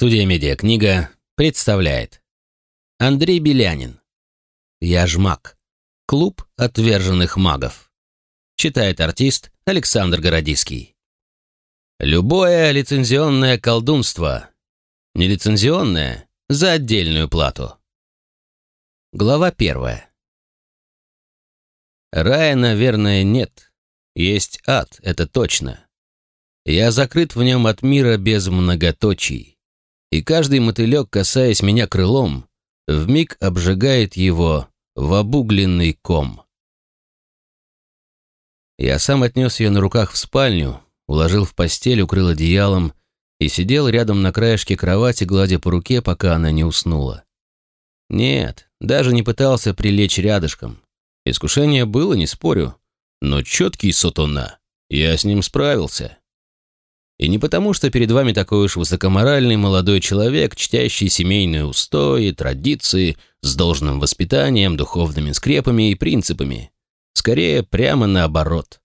Студия «Медиакнига» представляет. Андрей Белянин. «Я ж маг. Клуб отверженных магов» Читает артист Александр Городиский Любое лицензионное колдунство. Нелицензионное за отдельную плату Глава первая. Рая, наверное, нет. Есть ад, это точно. Я закрыт в нем от мира без многоточий и каждый мотылек, касаясь меня крылом, вмиг обжигает его в обугленный ком. Я сам отнес ее на руках в спальню, уложил в постель, укрыл одеялом и сидел рядом на краешке кровати, гладя по руке, пока она не уснула. Нет, даже не пытался прилечь рядышком. Искушение было, не спорю, но четкий сатана, я с ним справился. И не потому, что перед вами такой уж высокоморальный молодой человек, чтящий семейные устои, традиции, с должным воспитанием, духовными скрепами и принципами. Скорее, прямо наоборот.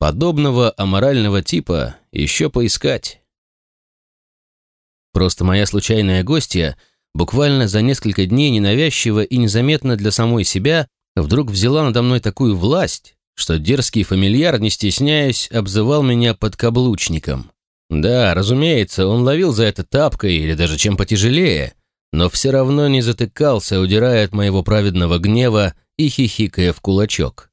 Подобного аморального типа еще поискать. Просто моя случайная гостья буквально за несколько дней ненавязчиво и незаметно для самой себя вдруг взяла надо мной такую власть, что дерзкий фамильяр, не стесняясь, обзывал меня подкаблучником. Да, разумеется, он ловил за это тапкой или даже чем потяжелее, но все равно не затыкался, удирая от моего праведного гнева и хихикая в кулачок.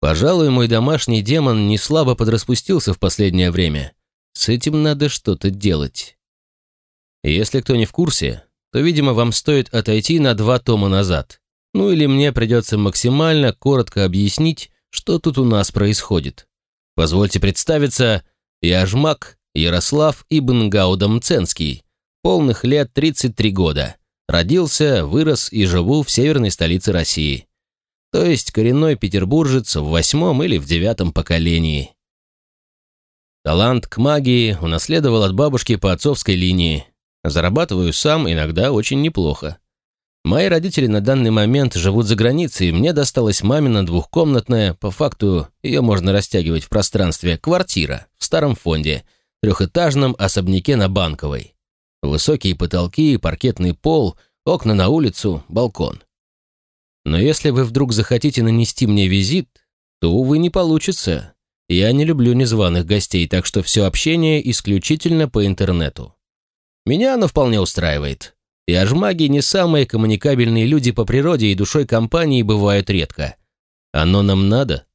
Пожалуй, мой домашний демон не слабо подраспустился в последнее время. С этим надо что-то делать. Если кто не в курсе, то, видимо, вам стоит отойти на два тома назад. Ну или мне придется максимально коротко объяснить, что тут у нас происходит. Позвольте представиться, я Жмак, Ярослав Ибн Гаудам-Ценский, полных лет 33 года. Родился, вырос и живу в северной столице России. То есть коренной петербуржец в восьмом или в девятом поколении. Талант к магии унаследовал от бабушки по отцовской линии. Зарабатываю сам, иногда очень неплохо. Мои родители на данный момент живут за границей, и мне досталась мамина двухкомнатная, по факту ее можно растягивать в пространстве, квартира в старом фонде – трехэтажном особняке на Банковой. Высокие потолки, паркетный пол, окна на улицу, балкон. Но если вы вдруг захотите нанести мне визит, то, увы, не получится. Я не люблю незваных гостей, так что все общение исключительно по интернету. Меня оно вполне устраивает. И аж маги не самые коммуникабельные люди по природе и душой компании бывают редко. Оно нам надо?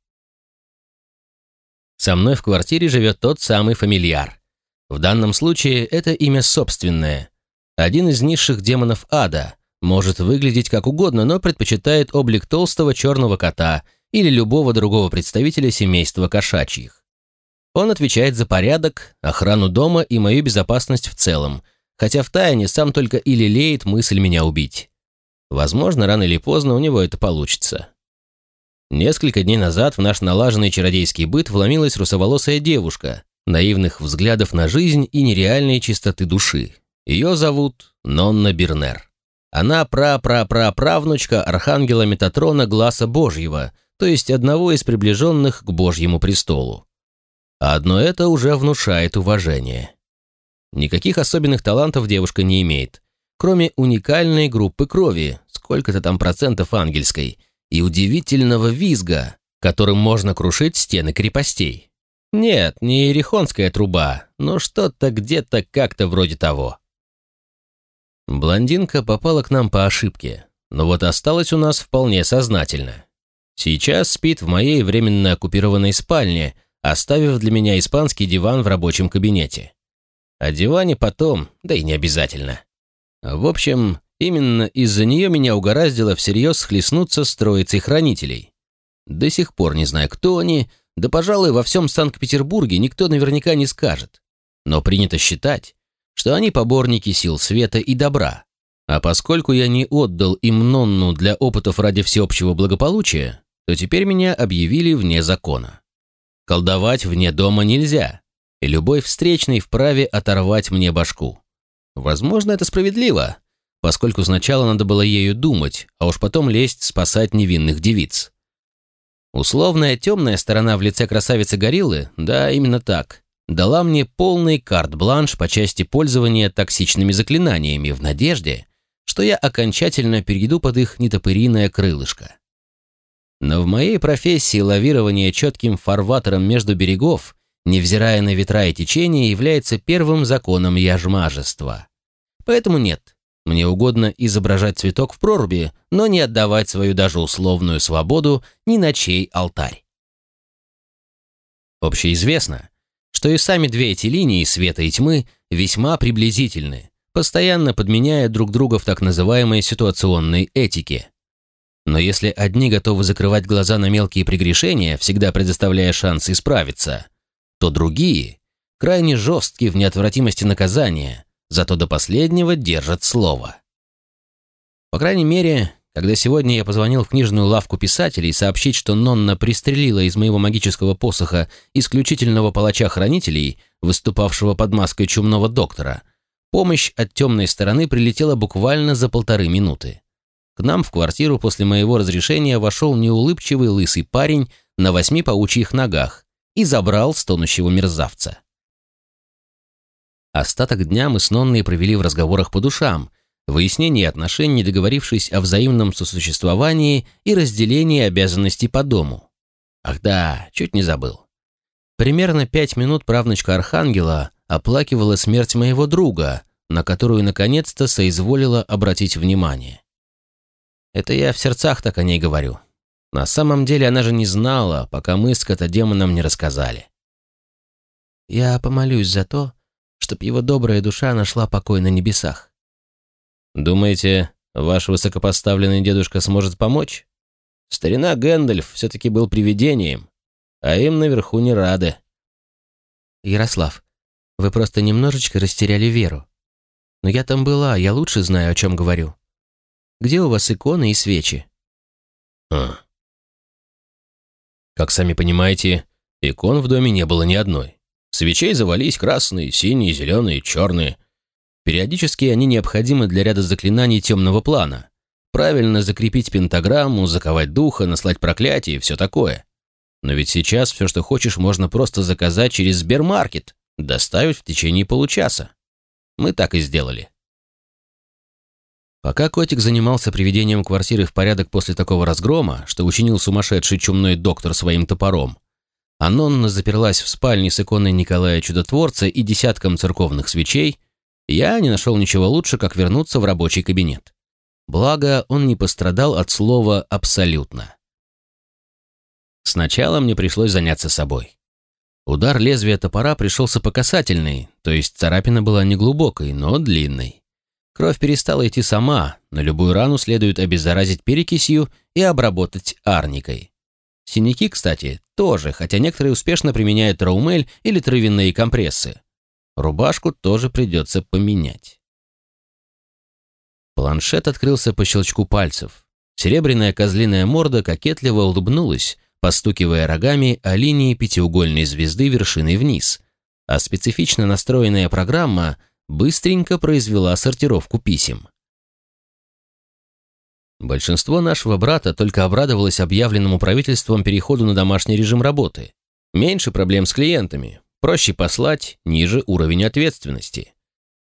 Со мной в квартире живет тот самый фамильяр. В данном случае это имя собственное. Один из низших демонов ада может выглядеть как угодно, но предпочитает облик толстого черного кота или любого другого представителя семейства кошачьих. Он отвечает за порядок, охрану дома и мою безопасность в целом, хотя втайне сам только и лелеет мысль меня убить. Возможно, рано или поздно у него это получится. Несколько дней назад в наш налаженный чародейский быт вломилась русоволосая девушка, наивных взглядов на жизнь и нереальной чистоты души. Ее зовут Нонна Бернер. Она пра-пра-пра-правнучка архангела Метатрона Гласа Божьего, то есть одного из приближенных к Божьему престолу. Одно это уже внушает уважение. Никаких особенных талантов девушка не имеет, кроме уникальной группы крови, сколько-то там процентов ангельской, и удивительного визга, которым можно крушить стены крепостей. Нет, не ерехонская труба, но что-то где-то как-то вроде того. Блондинка попала к нам по ошибке, но вот осталась у нас вполне сознательно. Сейчас спит в моей временно оккупированной спальне, оставив для меня испанский диван в рабочем кабинете. О диване потом, да и не обязательно. В общем, Именно из-за нее меня угораздило всерьез схлестнуться с троицей хранителей. До сих пор не знаю, кто они, да, пожалуй, во всем Санкт-Петербурге никто наверняка не скажет. Но принято считать, что они поборники сил света и добра. А поскольку я не отдал им Нонну для опытов ради всеобщего благополучия, то теперь меня объявили вне закона. Колдовать вне дома нельзя, и любой встречный вправе оторвать мне башку. Возможно, это справедливо, поскольку сначала надо было ею думать, а уж потом лезть спасать невинных девиц. Условная темная сторона в лице красавицы гориллы, да, именно так, дала мне полный карт-бланш по части пользования токсичными заклинаниями в надежде, что я окончательно перейду под их нетопыриное крылышко. Но в моей профессии лавирование четким фарватером между берегов, невзирая на ветра и течения, является первым законом яжмажества. Поэтому нет, мне угодно изображать цветок в проруби, но не отдавать свою даже условную свободу ни на чей алтарь. Общеизвестно, что и сами две эти линии света и тьмы весьма приблизительны, постоянно подменяя друг друга в так называемой ситуационной этике. Но если одни готовы закрывать глаза на мелкие прегрешения, всегда предоставляя шанс исправиться, то другие крайне жесткие в неотвратимости наказания, зато до последнего держат слово. По крайней мере, когда сегодня я позвонил в книжную лавку писателей сообщить, что Нонна пристрелила из моего магического посоха исключительного палача-хранителей, выступавшего под маской чумного доктора, помощь от темной стороны прилетела буквально за полторы минуты. К нам в квартиру после моего разрешения вошел неулыбчивый лысый парень на восьми паучьих ногах и забрал стонущего мерзавца. Остаток дня мы с Нонной провели в разговорах по душам, выяснении отношений, договорившись о взаимном сосуществовании и разделении обязанностей по дому. Ах да, чуть не забыл. Примерно пять минут правнучка Архангела оплакивала смерть моего друга, на которую наконец-то соизволила обратить внимание. Это я в сердцах так о ней говорю. На самом деле она же не знала, пока мы с котодемоном не рассказали. Я помолюсь за то, чтоб его добрая душа нашла покой на небесах. Думаете, ваш высокопоставленный дедушка сможет помочь? Старина Гэндальф все-таки был привидением, а им наверху не рады. Ярослав, вы просто немножечко растеряли веру. Но я там была, я лучше знаю, о чем говорю. Где у вас иконы и свечи?» «А». Как сами понимаете, икон в доме не было ни одной. Свечей завались красные, синие, зеленые, черные. Периодически они необходимы для ряда заклинаний темного плана. Правильно закрепить пентаграмму, заковать духа, наслать проклятие и все такое. Но ведь сейчас все, что хочешь, можно просто заказать через Сбермаркет, доставить в течение получаса. Мы так и сделали. Пока котик занимался приведением квартиры в порядок после такого разгрома, что учинил сумасшедший чумной доктор своим топором, Анонна заперлась в спальне с иконой Николая Чудотворца и десятком церковных свечей, я не нашел ничего лучше, как вернуться в рабочий кабинет. Благо, он не пострадал от слова «абсолютно». Сначала мне пришлось заняться собой. Удар лезвия топора пришелся по касательной, то есть царапина была не глубокой, но длинной. Кровь перестала идти сама, на любую рану следует обеззаразить перекисью и обработать арникой. Синяки, кстати, тоже, хотя некоторые успешно применяют траумель или травяные компрессы. Рубашку тоже придется поменять. Планшет открылся по щелчку пальцев. Серебряная козлиная морда кокетливо улыбнулась, постукивая рогами о линии пятиугольной звезды вершиной вниз, а специфично настроенная программа — быстренько произвела сортировку писем. Большинство нашего брата только обрадовалось объявленному правительством переходу на домашний режим работы. Меньше проблем с клиентами, проще послать, ниже уровень ответственности.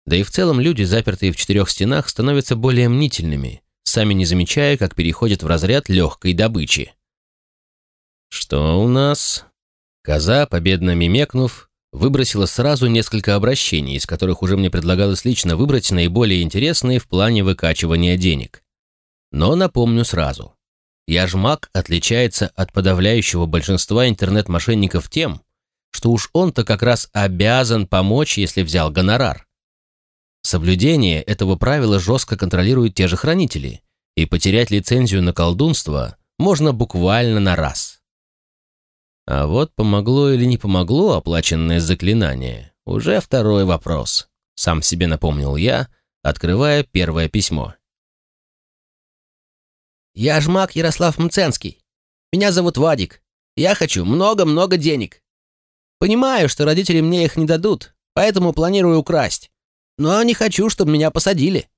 Да и в целом люди, запертые в четырех стенах, становятся более мнительными, сами не замечая, как переходят в разряд легкой добычи. «Что у нас?» Коза, победно мимекнув, выбросила сразу несколько обращений, из которых уже мне предлагалось лично выбрать наиболее интересные в плане выкачивания денег. Но напомню сразу. Яжмак отличается от подавляющего большинства интернет-мошенников тем, что уж он-то как раз обязан помочь, если взял гонорар. Соблюдение этого правила жестко контролируют те же хранители, и потерять лицензию на колдунство можно буквально на раз. А вот помогло или не помогло оплаченное заклинание, уже второй вопрос. Сам себе напомнил я, открывая первое письмо. «Я жмак Ярослав Мценский. Меня зовут Вадик. Я хочу много-много денег. Понимаю, что родители мне их не дадут, поэтому планирую украсть. Но не хочу, чтобы меня посадили.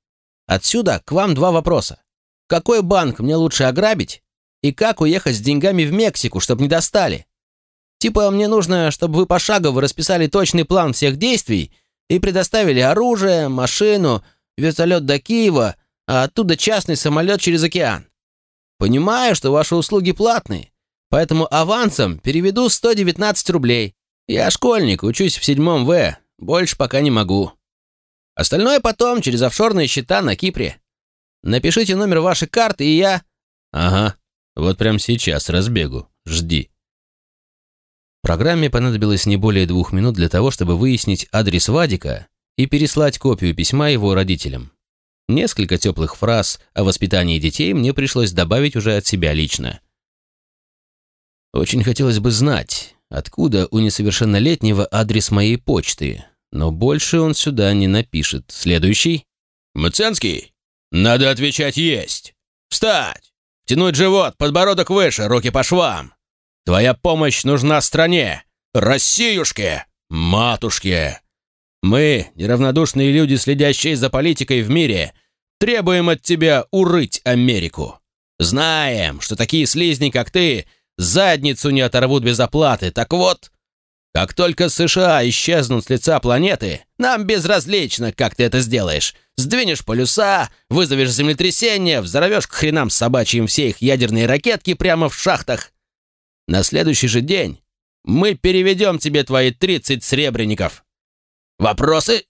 Отсюда к вам два вопроса. Какой банк мне лучше ограбить? И как уехать с деньгами в Мексику, чтобы не достали? Типа мне нужно, чтобы вы пошагово расписали точный план всех действий и предоставили оружие, машину, вертолет до Киева, а оттуда частный самолет через океан. Понимаю, что ваши услуги платные, поэтому авансом переведу 119 рублей. Я школьник, учусь в седьмом В, больше пока не могу. Остальное потом через офшорные счета на Кипре. Напишите номер вашей карты, и я...» «Ага, вот прямо сейчас разбегу. Жди». Программе понадобилось не более двух минут для того, чтобы выяснить адрес Вадика и переслать копию письма его родителям. Несколько теплых фраз о воспитании детей мне пришлось добавить уже от себя лично. Очень хотелось бы знать, откуда у несовершеннолетнего адрес моей почты, но больше он сюда не напишет. Следующий. «Мценский, надо отвечать «есть». Встать! Тянуть живот, подбородок выше, руки по швам. Твоя помощь нужна стране, Россиюшке, матушке. Мы, неравнодушные люди, следящие за политикой в мире, требуем от тебя урыть Америку. Знаем, что такие слизни, как ты, задницу не оторвут без оплаты. Так вот, как только США исчезнут с лица планеты, нам безразлично, как ты это сделаешь. Сдвинешь полюса, вызовешь землетрясение, взорвешь к хренам собачьим все их ядерные ракетки прямо в шахтах. На следующий же день мы переведем тебе твои 30 сребреников. Вопросы?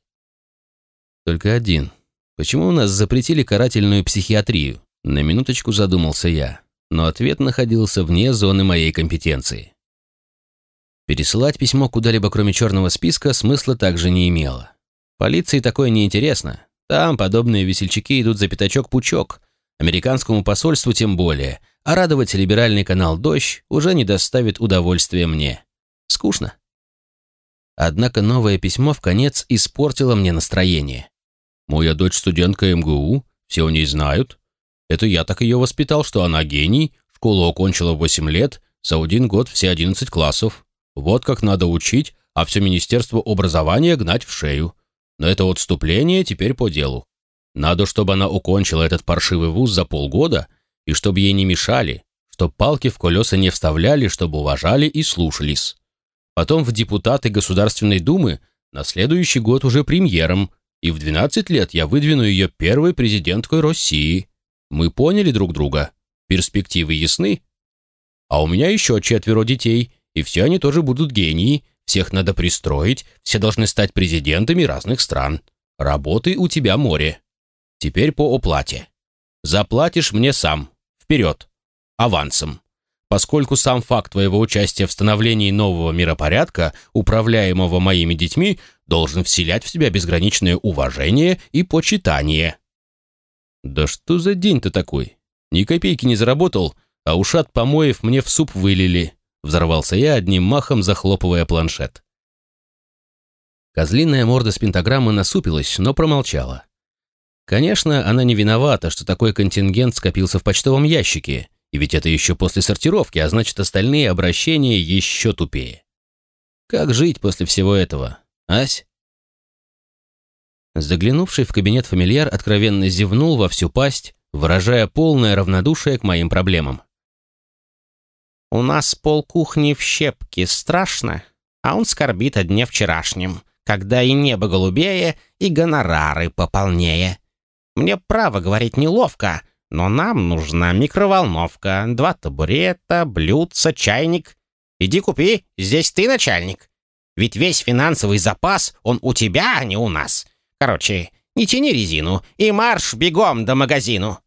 Только один. Почему у нас запретили карательную психиатрию? На минуточку задумался я, но ответ находился вне зоны моей компетенции. Пересылать письмо куда-либо кроме черного списка смысла также не имело. Полиции такое не интересно. Там подобные весельчаки идут за пятачок-пучок. Американскому посольству тем более. А радовать либеральный канал «Дождь» уже не доставит удовольствия мне. Скучно. Однако новое письмо в конец испортило мне настроение. «Моя дочь студентка МГУ, все о ней знают. Это я так ее воспитал, что она гений, школу окончила в 8 лет, за один год все 11 классов. Вот как надо учить, а все Министерство образования гнать в шею. Но это отступление теперь по делу. Надо, чтобы она укончила этот паршивый вуз за полгода, и чтобы ей не мешали, чтобы палки в колеса не вставляли, чтобы уважали и слушались. Потом в депутаты Государственной Думы на следующий год уже премьером, и в 12 лет я выдвину ее первой президенткой России. Мы поняли друг друга? Перспективы ясны? А у меня еще четверо детей – и все они тоже будут гении, всех надо пристроить, все должны стать президентами разных стран. Работы у тебя море. Теперь по оплате. Заплатишь мне сам. Вперед. Авансом. Поскольку сам факт твоего участия в становлении нового миропорядка, управляемого моими детьми, должен вселять в себя безграничное уважение и почитание. Да что за день-то такой? Ни копейки не заработал, а ушат помоев мне в суп вылили. Взорвался я, одним махом захлопывая планшет. Козлиная морда с пентаграммы насупилась, но промолчала. Конечно, она не виновата, что такой контингент скопился в почтовом ящике, и ведь это еще после сортировки, а значит, остальные обращения еще тупее. Как жить после всего этого, Ась? Заглянувший в кабинет фамильяр откровенно зевнул во всю пасть, выражая полное равнодушие к моим проблемам. У нас пол кухни в щепке страшно, а он скорбит о дне вчерашнем, когда и небо голубее, и гонорары пополнее. Мне право говорить неловко, но нам нужна микроволновка, два табурета, блюдца, чайник. Иди купи, здесь ты начальник. Ведь весь финансовый запас, он у тебя, а не у нас. Короче, не тяни резину и марш бегом до магазину.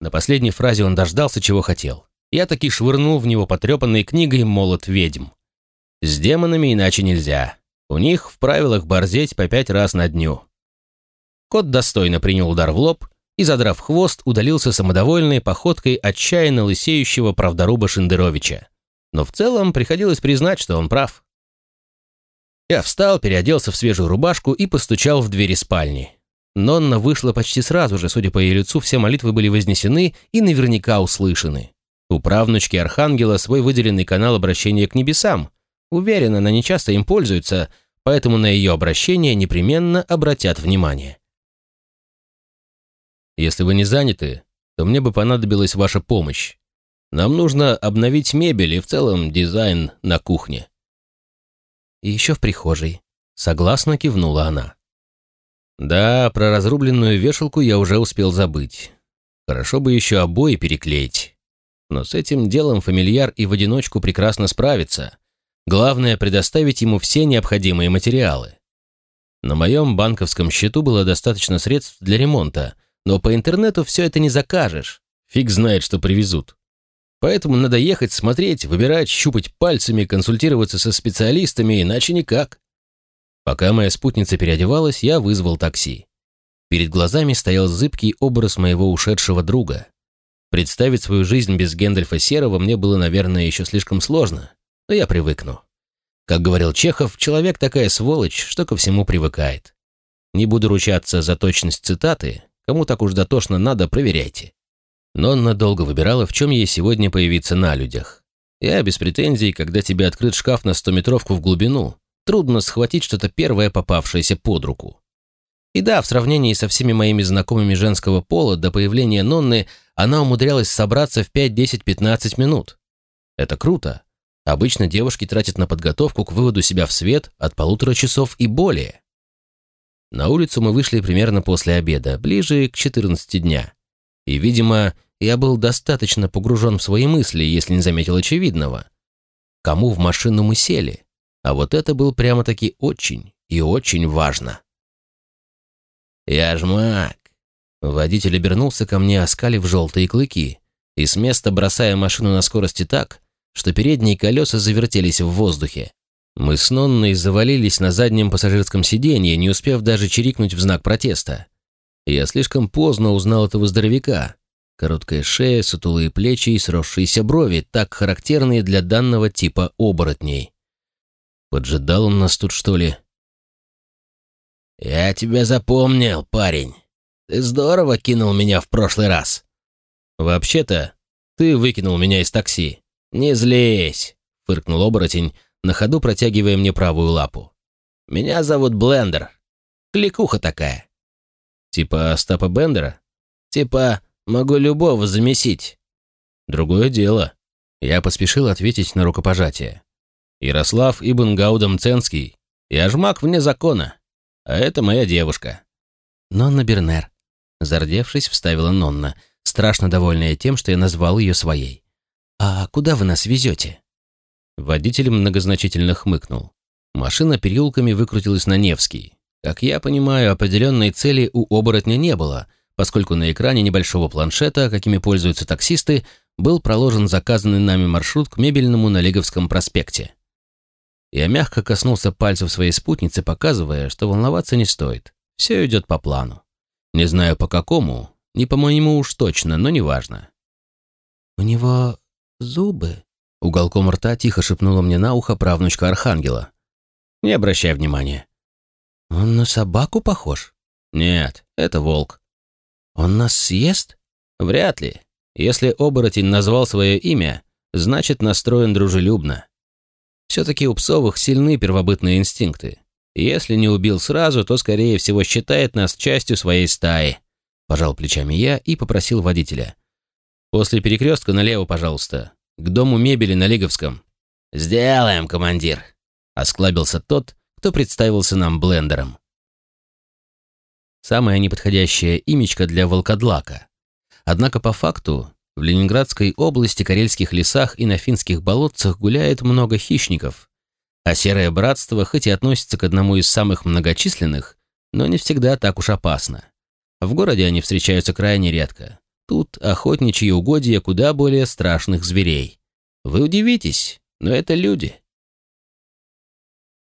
На последней фразе он дождался, чего хотел я таки швырнул в него потрепанной книгой «Молот ведьм». С демонами иначе нельзя. У них в правилах борзеть по пять раз на дню. Кот достойно принял удар в лоб и, задрав хвост, удалился самодовольной походкой отчаянно лысеющего правдоруба Шендеровича. Но в целом приходилось признать, что он прав. Я встал, переоделся в свежую рубашку и постучал в двери спальни. Нонна вышла почти сразу же, судя по ее лицу, все молитвы были вознесены и наверняка услышаны. У правнучки Архангела свой выделенный канал обращения к небесам. Уверена, она нечасто им пользуется, поэтому на ее обращение непременно обратят внимание. Если вы не заняты, то мне бы понадобилась ваша помощь. Нам нужно обновить мебель и в целом дизайн на кухне». «И еще в прихожей», — согласно кивнула она. «Да, про разрубленную вешалку я уже успел забыть. Хорошо бы еще обои переклеить. Но с этим делом фамильяр и в одиночку прекрасно справится. Главное — предоставить ему все необходимые материалы. На моем банковском счету было достаточно средств для ремонта, но по интернету все это не закажешь. Фиг знает, что привезут. Поэтому надо ехать, смотреть, выбирать, щупать пальцами, консультироваться со специалистами, иначе никак. Пока моя спутница переодевалась, я вызвал такси. Перед глазами стоял зыбкий образ моего ушедшего друга. Представить свою жизнь без Гэндальфа Серого мне было, наверное, еще слишком сложно, но я привыкну. Как говорил Чехов, человек такая сволочь, что ко всему привыкает. Не буду ручаться за точность цитаты, кому так уж дотошно надо, проверяйте. Но он надолго выбирала, в чем ей сегодня появиться на людях. Я без претензий, когда тебе открыт шкаф на стометровку в глубину, трудно схватить что-то первое, попавшееся под руку. И да, в сравнении со всеми моими знакомыми женского пола до появления Нонны она умудрялась собраться в 5, 10, 15 минут. Это круто, Обычно девушки тратят на подготовку к выводу себя в свет от полутора часов и более. На улицу мы вышли примерно после обеда, ближе к 14 дня. И, видимо, я был достаточно погружен в свои мысли, если не заметил очевидного. Кому в машину мы сели? А вот это было прямо-таки очень и очень важно. «Я ж маг!» Водитель обернулся ко мне, оскалив желтые клыки, и с места бросая машину на скорости так, что передние колеса завертелись в воздухе. Мы с Нонной завалились на заднем пассажирском сиденье, не успев даже чирикнуть в знак протеста. Я слишком поздно узнал этого здоровяка. Короткая шея, сутулые плечи и сросшиеся брови, так характерные для данного типа оборотней. Поджидал он нас тут, что ли? «Я тебя запомнил, парень. Ты здорово кинул меня в прошлый раз». «Вообще-то, ты выкинул меня из такси. «Не злись!» — фыркнул оборотень, на ходу протягивая мне правую лапу. «Меня зовут Блендер. Кликуха такая». «Типа Остапа Бендера?» «Типа могу любого замесить». «Другое дело». Я поспешил ответить на рукопожатие. «Ярослав Ибн Гаудам Ценский. Я жмак вне закона. А это моя девушка». «Нонна Бернер», — зардевшись, вставила Нонна, страшно довольная тем, что я назвал ее своей. «А куда вы нас везете?» Водитель многозначительно хмыкнул. Машина переулками выкрутилась на Невский. Как я понимаю, определенной цели у оборотня не было, поскольку на экране небольшого планшета, какими пользуются таксисты, был проложен заказанный нами маршрут к мебельному на Лиговском проспекте. Я мягко коснулся пальцев своей спутницы, показывая, что волноваться не стоит. Все идет по плану. Не знаю по какому, не по моему уж точно, но неважно. «У него «Зубы?» — уголком рта тихо шепнула мне на ухо правнучка Архангела. «Не обращай внимания». «Он на собаку похож?» «Нет, это волк». «Он нас съест?» «Вряд ли. Если оборотень назвал свое имя, значит настроен дружелюбно. Все-таки у псовых сильны первобытные инстинкты. Если не убил сразу, то, скорее всего, считает нас частью своей стаи». Пожал плечами я и попросил водителя. «После перекрестка налево, пожалуйста. К дому мебели на Лиговском». «Сделаем, командир», — осклабился тот, кто представился нам блендером. Самое неподходящее имечко для волкодлака. Однако по факту в Ленинградской области, Карельских лесах и на финских болотцах гуляет много хищников, а Серое Братство хоть и относится к одному из самых многочисленных, но не всегда так уж опасно. В городе они встречаются крайне редко. Тут охотничьи угодья куда более страшных зверей. Вы удивитесь, но это люди.